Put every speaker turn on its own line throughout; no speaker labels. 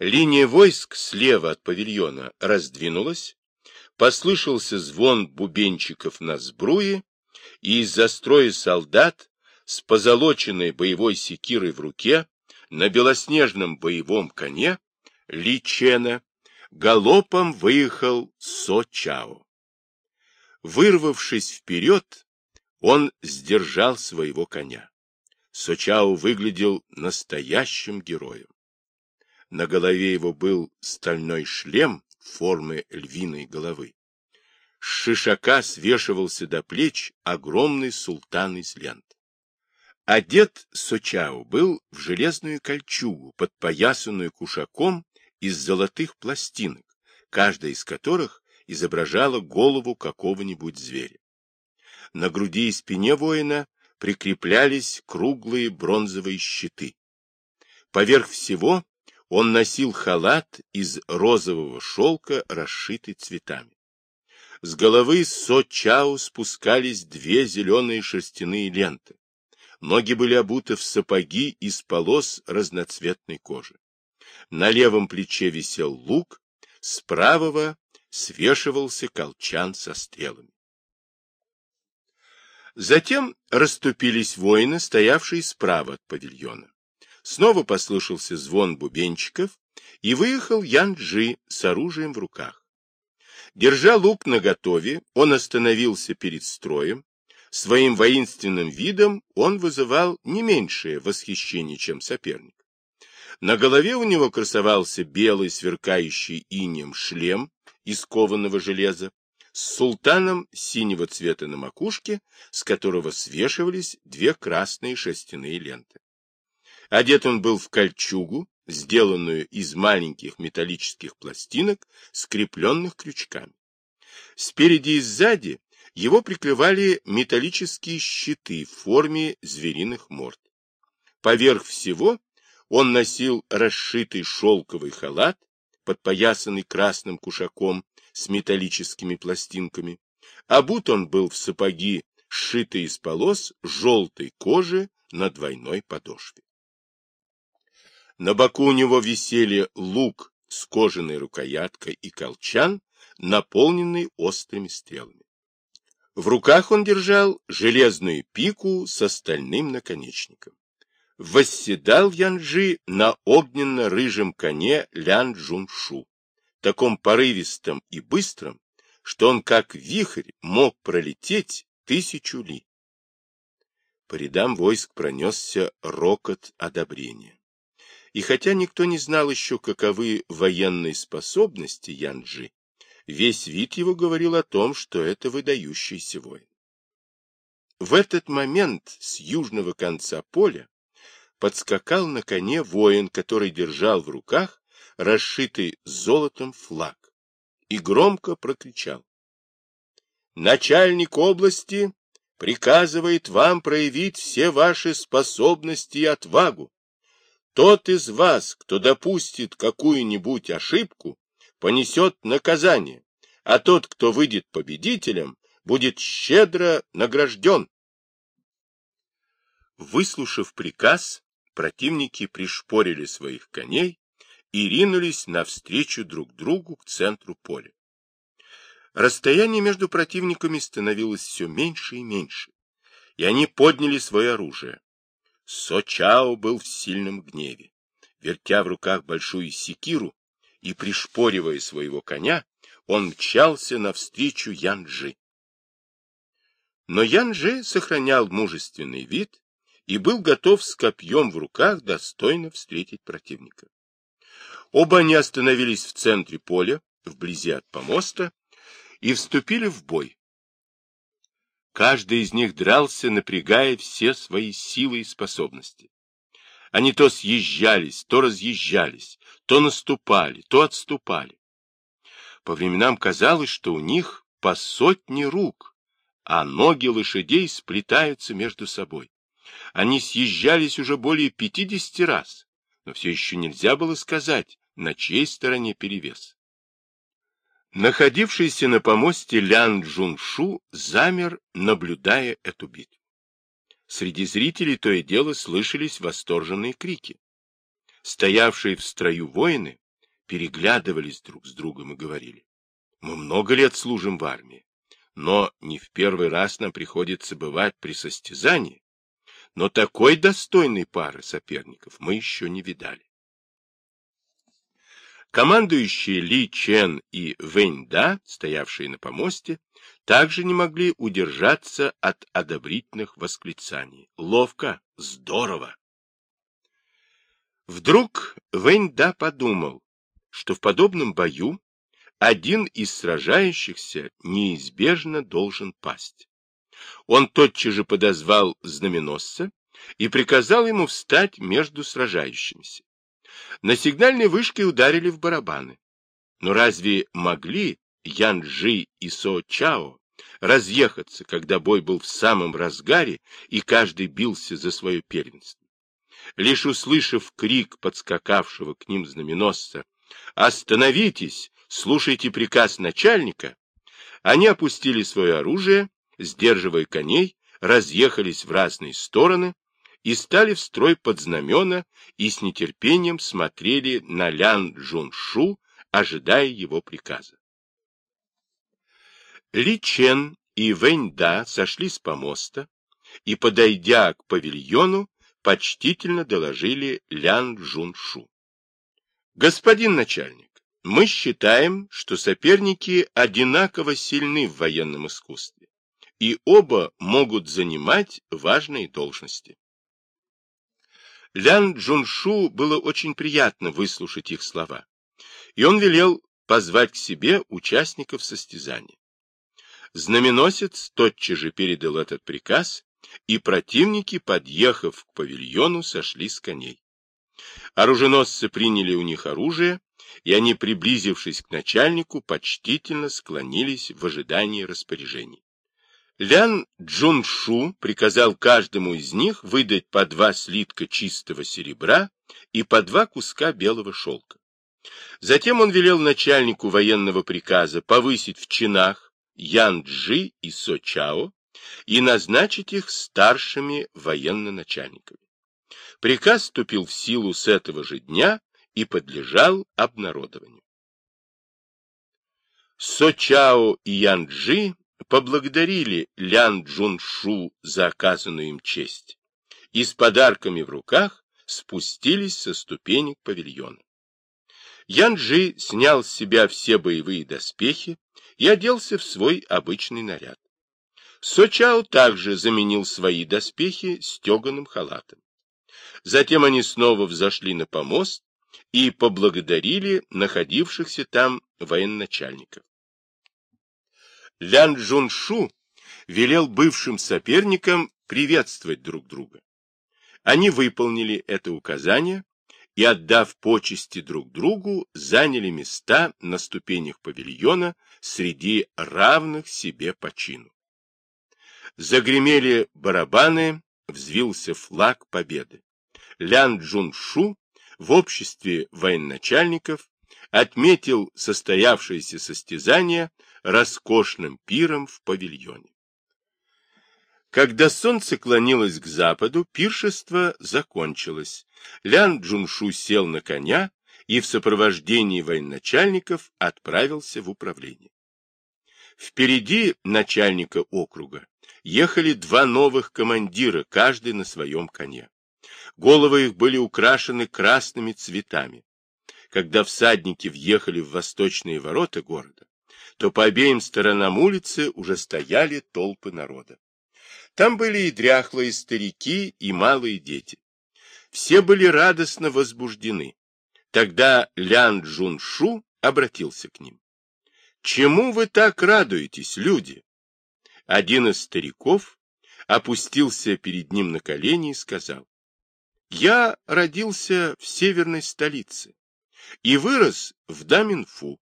Линия войск слева от павильона раздвинулась, послышался звон бубенчиков на сбруе, и из-за строя солдат с позолоченной боевой секирой в руке на белоснежном боевом коне Личена галопом выехал Со-Чао. Вырвавшись вперед, он сдержал своего коня. Сочао выглядел настоящим героем. На голове его был стальной шлем формы львиной головы. С шишака свешивался до плеч огромный султан из лент. Одет Сочао был в железную кольчугу, подпоясанную кушаком из золотых пластинок, каждая из которых изображала голову какого-нибудь зверя. На груди и спине воина прикреплялись круглые бронзовые щиты. Поверх всего он носил халат из розового шелка, расшитый цветами. С головы Со-Чао спускались две зеленые шерстяные ленты. Ноги были обуты в сапоги из полос разноцветной кожи. На левом плече висел лук, с правого свешивался колчан со стрелами. Затем расступились воины, стоявшие справа от павильона. Снова послышался звон бубенчиков, и выехал Ян-Джи с оружием в руках. Держа лук наготове, он остановился перед строем. Своим воинственным видом он вызывал не меньшее восхищение, чем соперник. На голове у него красовался белый сверкающий инем шлем из кованого железа, с султаном синего цвета на макушке, с которого свешивались две красные шерстяные ленты. Одет он был в кольчугу, сделанную из маленьких металлических пластинок, скрепленных крючками. Спереди и сзади его прикрывали металлические щиты в форме звериных морд. Поверх всего он носил расшитый шелковый халат, подпоясанный красным кушаком с металлическими пластинками. Обут он был в сапоги, сшитые из полос желтой кожи на двойной подошве. На боку у него висели лук с кожаной рукояткой и колчан, наполненный острыми стрелами. В руках он держал железную пику с остальным наконечником. Восседал Янжи на огненно-рыжем коне Лян Джуншу таком порывистом и быстром, что он как вихрь мог пролететь тысячу ли. По рядам войск пронесся рокот одобрения. И хотя никто не знал еще, каковы военные способности Янджи, весь вид его говорил о том, что это выдающийся воин. В этот момент с южного конца поля подскакал на коне воин, который держал в руках расшитый золотом флаг, и громко прокричал. Начальник области приказывает вам проявить все ваши способности и отвагу. Тот из вас, кто допустит какую-нибудь ошибку, понесет наказание, а тот, кто выйдет победителем, будет щедро награжден. Выслушав приказ, противники пришпорили своих коней и ринулись навстречу друг другу к центру поля. Расстояние между противниками становилось все меньше и меньше, и они подняли свое оружие. Сочао был в сильном гневе. Вертя в руках большую секиру и пришпоривая своего коня, он мчался навстречу Янджи. Но Янджи сохранял мужественный вид и был готов с копьем в руках достойно встретить противника. Оба они остановились в центре поля, вблизи от помоста, и вступили в бой. Каждый из них дрался, напрягая все свои силы и способности. Они то съезжались, то разъезжались, то наступали, то отступали. По временам казалось, что у них по сотне рук, а ноги лошадей сплетаются между собой. Они съезжались уже более пятидесяти раз, но все еще нельзя было сказать, на чьей стороне перевес. Находившийся на помосте Лян Джуншу замер, наблюдая эту битву. Среди зрителей то и дело слышались восторженные крики. Стоявшие в строю воины переглядывались друг с другом и говорили, мы много лет служим в армии, но не в первый раз нам приходится бывать при состязании, но такой достойной пары соперников мы еще не видали. Командующие Ли Чен и Вэнь Да, стоявшие на помосте, также не могли удержаться от одобрительных восклицаний. Ловко, здорово. Вдруг Вэнь Да подумал, что в подобном бою один из сражающихся неизбежно должен пасть. Он тотчас же подозвал знаменосца и приказал ему встать между сражающимися. На сигнальной вышке ударили в барабаны. Но разве могли Ян-Джи и Со-Чао разъехаться, когда бой был в самом разгаре и каждый бился за свое первенство? Лишь услышав крик подскакавшего к ним знаменосца «Остановитесь! Слушайте приказ начальника!» Они опустили свое оружие, сдерживая коней, разъехались в разные стороны, и стали в строй под знамена и с нетерпением смотрели на Лян Джуншу, ожидая его приказа. Ли Чен и Вэнь Да сошли с помоста и, подойдя к павильону, почтительно доложили Лян Джуншу. Господин начальник, мы считаем, что соперники одинаково сильны в военном искусстве, и оба могут занимать важные должности. Лян Джуншу было очень приятно выслушать их слова, и он велел позвать к себе участников состязания. Знаменосец тотчас же передал этот приказ, и противники, подъехав к павильону, сошли с коней. Оруженосцы приняли у них оружие, и они, приблизившись к начальнику, почтительно склонились в ожидании распоряжений. Лян Джуншу приказал каждому из них выдать по два слитка чистого серебра и по два куска белого шелка. Затем он велел начальнику военного приказа повысить в чинах Ян Джи и Со Чао и назначить их старшими военно-начальниками. Приказ вступил в силу с этого же дня и подлежал обнародованию. Со Чао и Ян Джи поблагодарили Лян Джуншу за оказанную им честь и с подарками в руках спустились со ступенек павильона. Янджи снял с себя все боевые доспехи и оделся в свой обычный наряд. Сочао также заменил свои доспехи стеганым халатом. Затем они снова взошли на помост и поблагодарили находившихся там военачальников. Лян Джуншу велел бывшим соперникам приветствовать друг друга. Они выполнили это указание и, отдав почести друг другу, заняли места на ступенях павильона среди равных себе по чину. Загремели барабаны, взвился флаг победы. Лян Джуншу в обществе военачальников отметил состоявшееся состязание роскошным пиром в павильоне. Когда солнце клонилось к западу, пиршество закончилось. Лян Джуншу сел на коня и в сопровождении военачальников отправился в управление. Впереди начальника округа ехали два новых командира, каждый на своем коне. Головы их были украшены красными цветами. Когда всадники въехали в восточные ворота города, то по обеим сторонам улицы уже стояли толпы народа. Там были и дряхлые старики, и малые дети. Все были радостно возбуждены. Тогда Лян Джуншу обратился к ним. «Чему вы так радуетесь, люди?» Один из стариков опустился перед ним на колени и сказал, «Я родился в северной столице и вырос в Даминфу.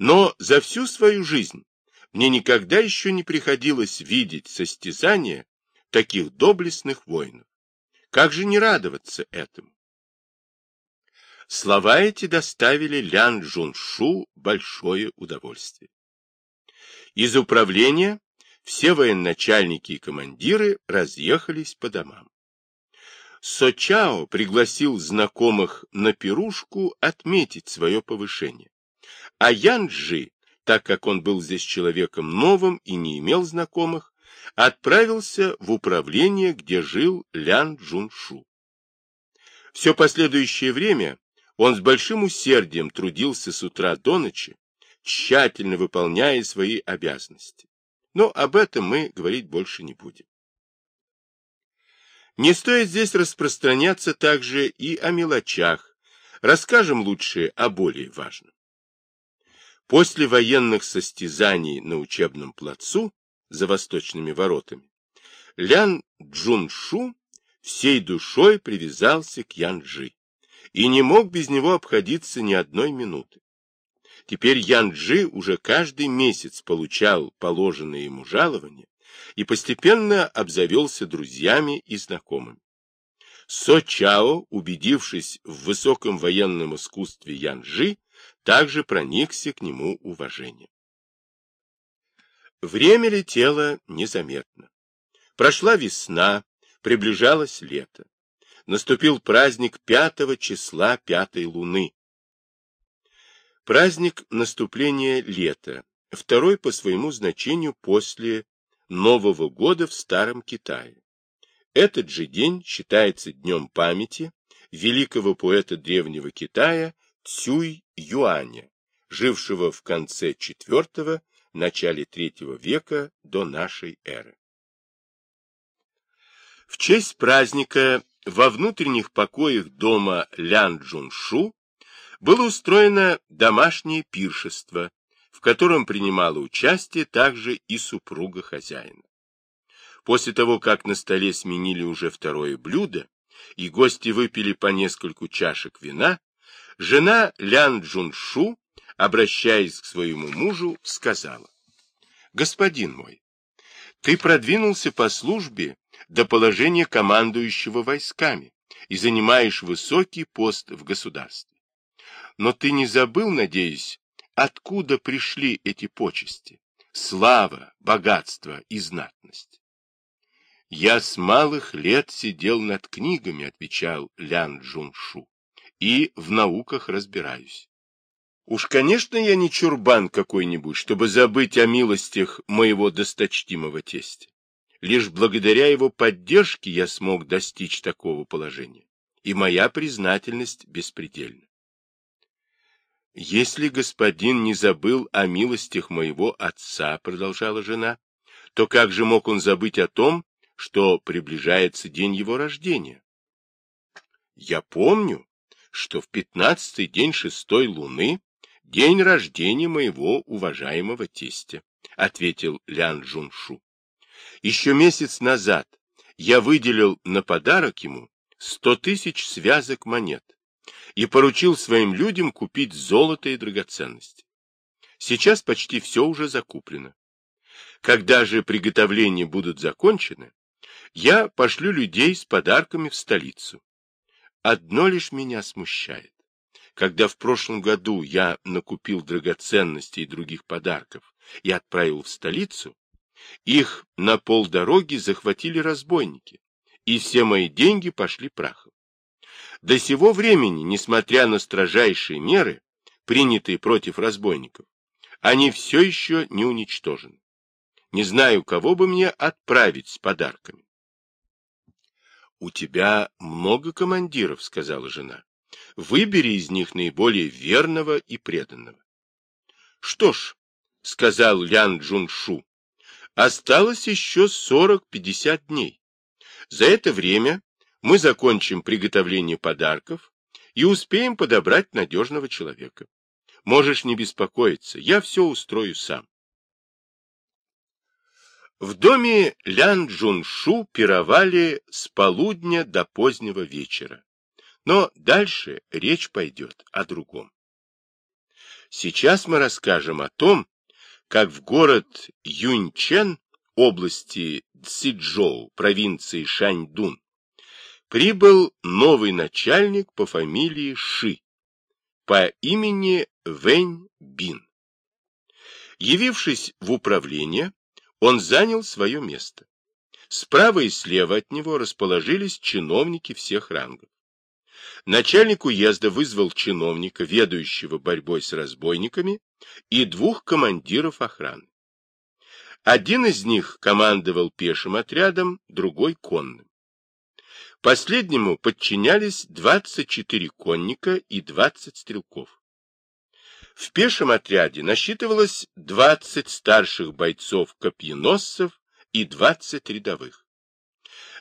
Но за всю свою жизнь мне никогда еще не приходилось видеть состязания таких доблестных воинов. Как же не радоваться этому? Слова эти доставили Лян Джуншу большое удовольствие. Из управления все военачальники и командиры разъехались по домам. Сочао пригласил знакомых на пирушку отметить свое повышение. А Янджи, так как он был здесь человеком новым и не имел знакомых, отправился в управление, где жил Лян Джуншу. Все последующее время он с большим усердием трудился с утра до ночи, тщательно выполняя свои обязанности. Но об этом мы говорить больше не будем. Не стоит здесь распространяться также и о мелочах, расскажем лучше о более важном. После военных состязаний на учебном плацу за восточными воротами Лян Джуншу всей душой привязался к Янджи и не мог без него обходиться ни одной минуты. Теперь Янджи уже каждый месяц получал положенное ему жалование и постепенно обзавелся друзьями и знакомыми. Со Чао, убедившись в высоком военном искусстве Янджи, также проникся к нему уважением. Время летело незаметно. Прошла весна, приближалось лето. Наступил праздник пятого числа пятой луны. Праздник наступления лета, второй по своему значению после Нового года в Старом Китае. Этот же день считается днем памяти великого поэта древнего Китая Цюй Юаня, жившего в конце IV – начале III века до нашей эры. В честь праздника во внутренних покоях дома Лян Джуншу было устроено домашнее пиршество, в котором принимала участие также и супруга хозяина. После того, как на столе сменили уже второе блюдо, и гости выпили по нескольку чашек вина, жена Лян Джуншу, обращаясь к своему мужу, сказала, «Господин мой, ты продвинулся по службе до положения командующего войсками и занимаешь высокий пост в государстве. Но ты не забыл, надеюсь, откуда пришли эти почести, слава, богатство и знатность. Я с малых лет сидел над книгами, отвечал Лян Джуншу, и в науках разбираюсь. Уж, конечно, я не чурбан какой-нибудь, чтобы забыть о милостях моего досточтимого тестя. Лишь благодаря его поддержке я смог достичь такого положения, и моя признательность беспредельна. «Если господин не забыл о милостях моего отца, — продолжала жена, — то как же мог он забыть о том, что приближается день его рождения? Я помню, что в пятнадцатый день шестой луны — день рождения моего уважаемого тестя, — ответил Лян Джуншу. Еще месяц назад я выделил на подарок ему сто тысяч связок монет и поручил своим людям купить золото и драгоценности. Сейчас почти все уже закуплено. Когда же приготовления будут закончены, я пошлю людей с подарками в столицу. Одно лишь меня смущает. Когда в прошлом году я накупил драгоценностей и других подарков и отправил в столицу, их на полдороги захватили разбойники, и все мои деньги пошли прахом. До сего времени, несмотря на строжайшие меры, принятые против разбойников, они все еще не уничтожены. Не знаю, кого бы мне отправить с подарками. — У тебя много командиров, — сказала жена. — Выбери из них наиболее верного и преданного. — Что ж, — сказал Лян Джуншу, — осталось еще сорок-пятьдесят дней. За это время мы закончим приготовление подарков и успеем подобрать надежного человека. Можешь не беспокоиться, я все устрою сам. В доме Лян Джуншу пировали с полудня до позднего вечера. Но дальше речь пойдет о другом. Сейчас мы расскажем о том, как в город Юньчен, области Цзичжоу, провинции Шаньдун, прибыл новый начальник по фамилии Ши, по имени Вэнь Бин. Явившись в управление, он занял свое место. Справа и слева от него расположились чиновники всех рангов. Начальник уезда вызвал чиновника, ведущего борьбой с разбойниками, и двух командиров охраны. Один из них командовал пешим отрядом, другой — конным. Последнему подчинялись 24 конника и 20 стрелков. В пешем отряде насчитывалось 20 старших бойцов-копьеносцев и 20 рядовых.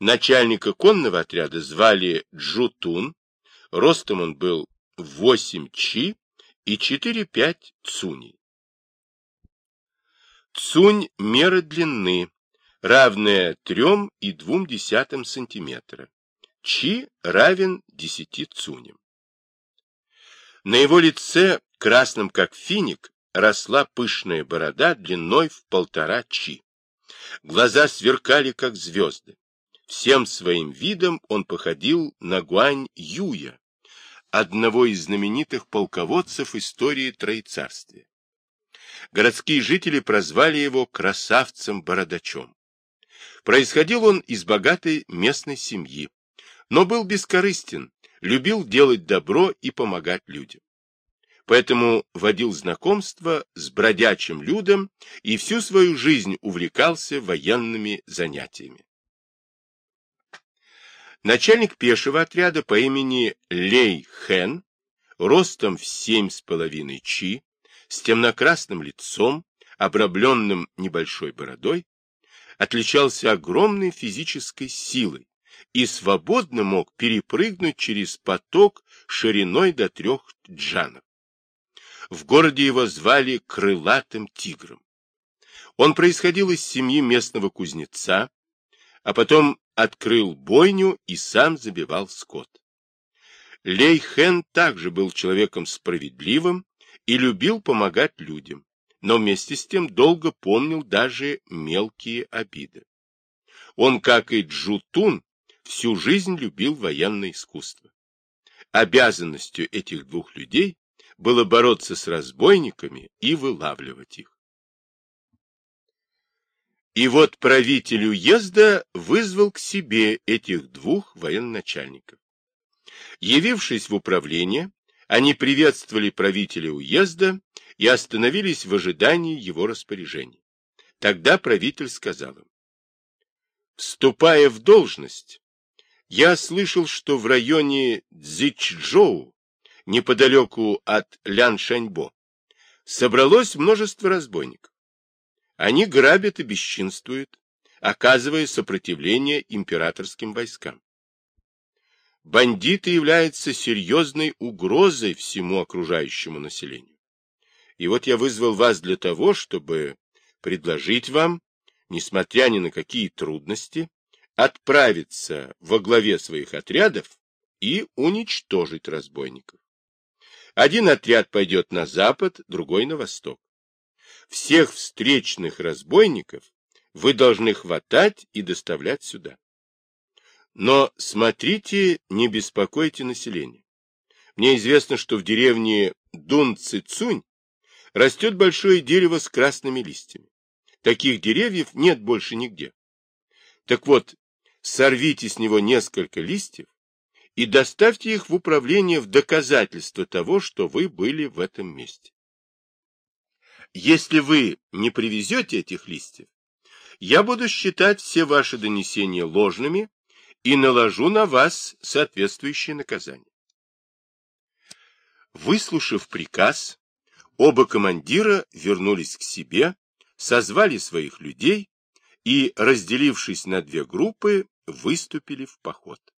Начальника конного отряда звали Джутун, ростом он был 8 чи и 4-5 цуней. Цунь – мера длины, равная 3,2 см. Чи равен 10 цуням. На его лице, красном как финик, росла пышная борода длиной в полтора чи. Глаза сверкали, как звезды. Всем своим видом он походил на Гуань Юя, одного из знаменитых полководцев истории Троецарствия. Городские жители прозвали его красавцем-бородачом. Происходил он из богатой местной семьи, но был бескорыстен, любил делать добро и помогать людям. Поэтому водил знакомство с бродячим людом и всю свою жизнь увлекался военными занятиями. Начальник пешего отряда по имени Лей Хэн, ростом в семь с половиной чи, с темно-красным лицом, обрамленным небольшой бородой, отличался огромной физической силой и свободно мог перепрыгнуть через поток шириной до трех джанов. В городе его звали Крылатым Тигром. Он происходил из семьи местного кузнеца, а потом открыл бойню и сам забивал скот. Лей Хэн также был человеком справедливым и любил помогать людям, но вместе с тем долго помнил даже мелкие обиды. Он, как и Джутун, всю жизнь любил военное искусство. Обязанностью этих двух людей было бороться с разбойниками и вылавливать их. И вот правитель уезда вызвал к себе этих двух военачальников. Явившись в управление, они приветствовали правителя уезда и остановились в ожидании его распоряжений. Тогда правитель сказал им, «Вступая в должность, я слышал, что в районе Цзичжоу, неподалеку от Ляншаньбо, собралось множество разбойников. Они грабят и бесчинствуют, оказывая сопротивление императорским войскам. Бандиты являются серьезной угрозой всему окружающему населению. И вот я вызвал вас для того, чтобы предложить вам, несмотря ни на какие трудности, отправиться во главе своих отрядов и уничтожить разбойников. Один отряд пойдет на запад, другой на восток всех встречных разбойников вы должны хватать и доставлять сюда. Но смотрите, не беспокойте население. Мне известно, что в деревне Дун-Цицунь растет большое дерево с красными листьями. Таких деревьев нет больше нигде. Так вот, сорвите с него несколько листьев и доставьте их в управление в доказательство того, что вы были в этом месте. Если вы не привезете этих листьев, я буду считать все ваши донесения ложными и наложу на вас соответствующее наказание. Выслушав приказ, оба командира вернулись к себе, созвали своих людей и, разделившись на две группы, выступили в поход.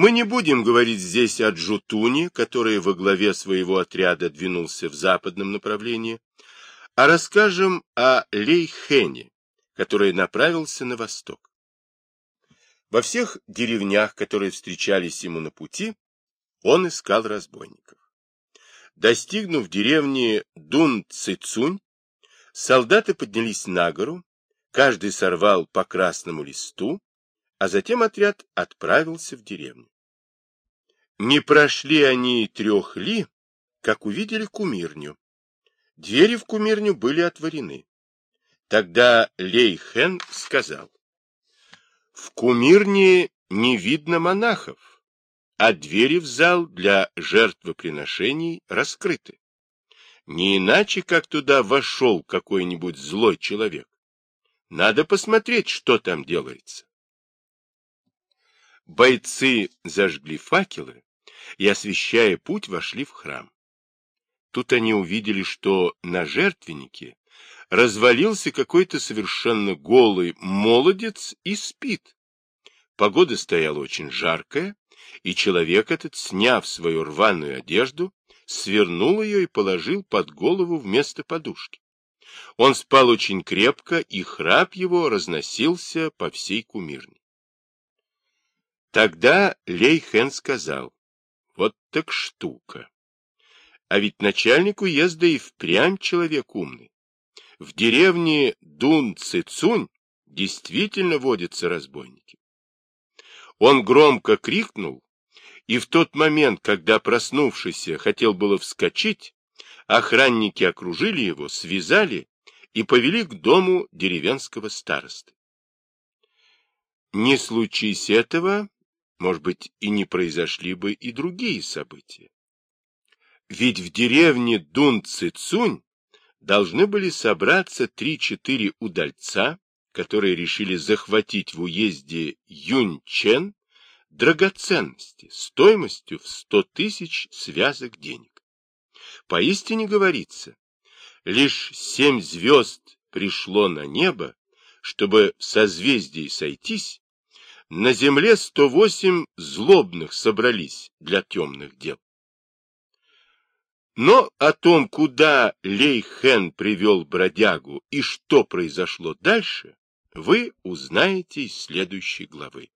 Мы не будем говорить здесь о Джутуне, который во главе своего отряда двинулся в западном направлении, а расскажем о Лейхене, который направился на восток. Во всех деревнях, которые встречались ему на пути, он искал разбойников. Достигнув деревни Дун-Цицунь, солдаты поднялись на гору, каждый сорвал по красному листу, а затем отряд отправился в деревню. Не прошли они трех ли, как увидели кумирню. Двери в кумирню были отворены. Тогда Лей Хэн сказал, В кумирне не видно монахов, а двери в зал для жертвоприношений раскрыты. Не иначе, как туда вошел какой-нибудь злой человек. Надо посмотреть, что там делается. Бойцы зажгли факелы и, освещая путь, вошли в храм. Тут они увидели, что на жертвеннике развалился какой-то совершенно голый молодец и спит. Погода стояла очень жаркая, и человек этот, сняв свою рваную одежду, свернул ее и положил под голову вместо подушки. Он спал очень крепко, и храп его разносился по всей кумирне. Тогда Лейхен сказал, вот так штука. А ведь начальник уезда и впрямь человек умный. В деревне Дун-Цицунь действительно водятся разбойники. Он громко крикнул, и в тот момент, когда проснувшийся хотел было вскочить, охранники окружили его, связали и повели к дому деревенского старосты. Не случись этого, может быть, и не произошли бы и другие события. Ведь в деревне Дун-Цицунь должны были собраться три-четыре удальца, которые решили захватить в уезде Юньчен драгоценности стоимостью в сто тысяч связок денег. Поистине говорится, лишь семь звезд пришло на небо, чтобы в созвездии сойтись, на земле сто восемь злобных собрались для темных дел. Но о том, куда Лей Хэн привел бродягу и что произошло дальше, вы узнаете из следующей главы.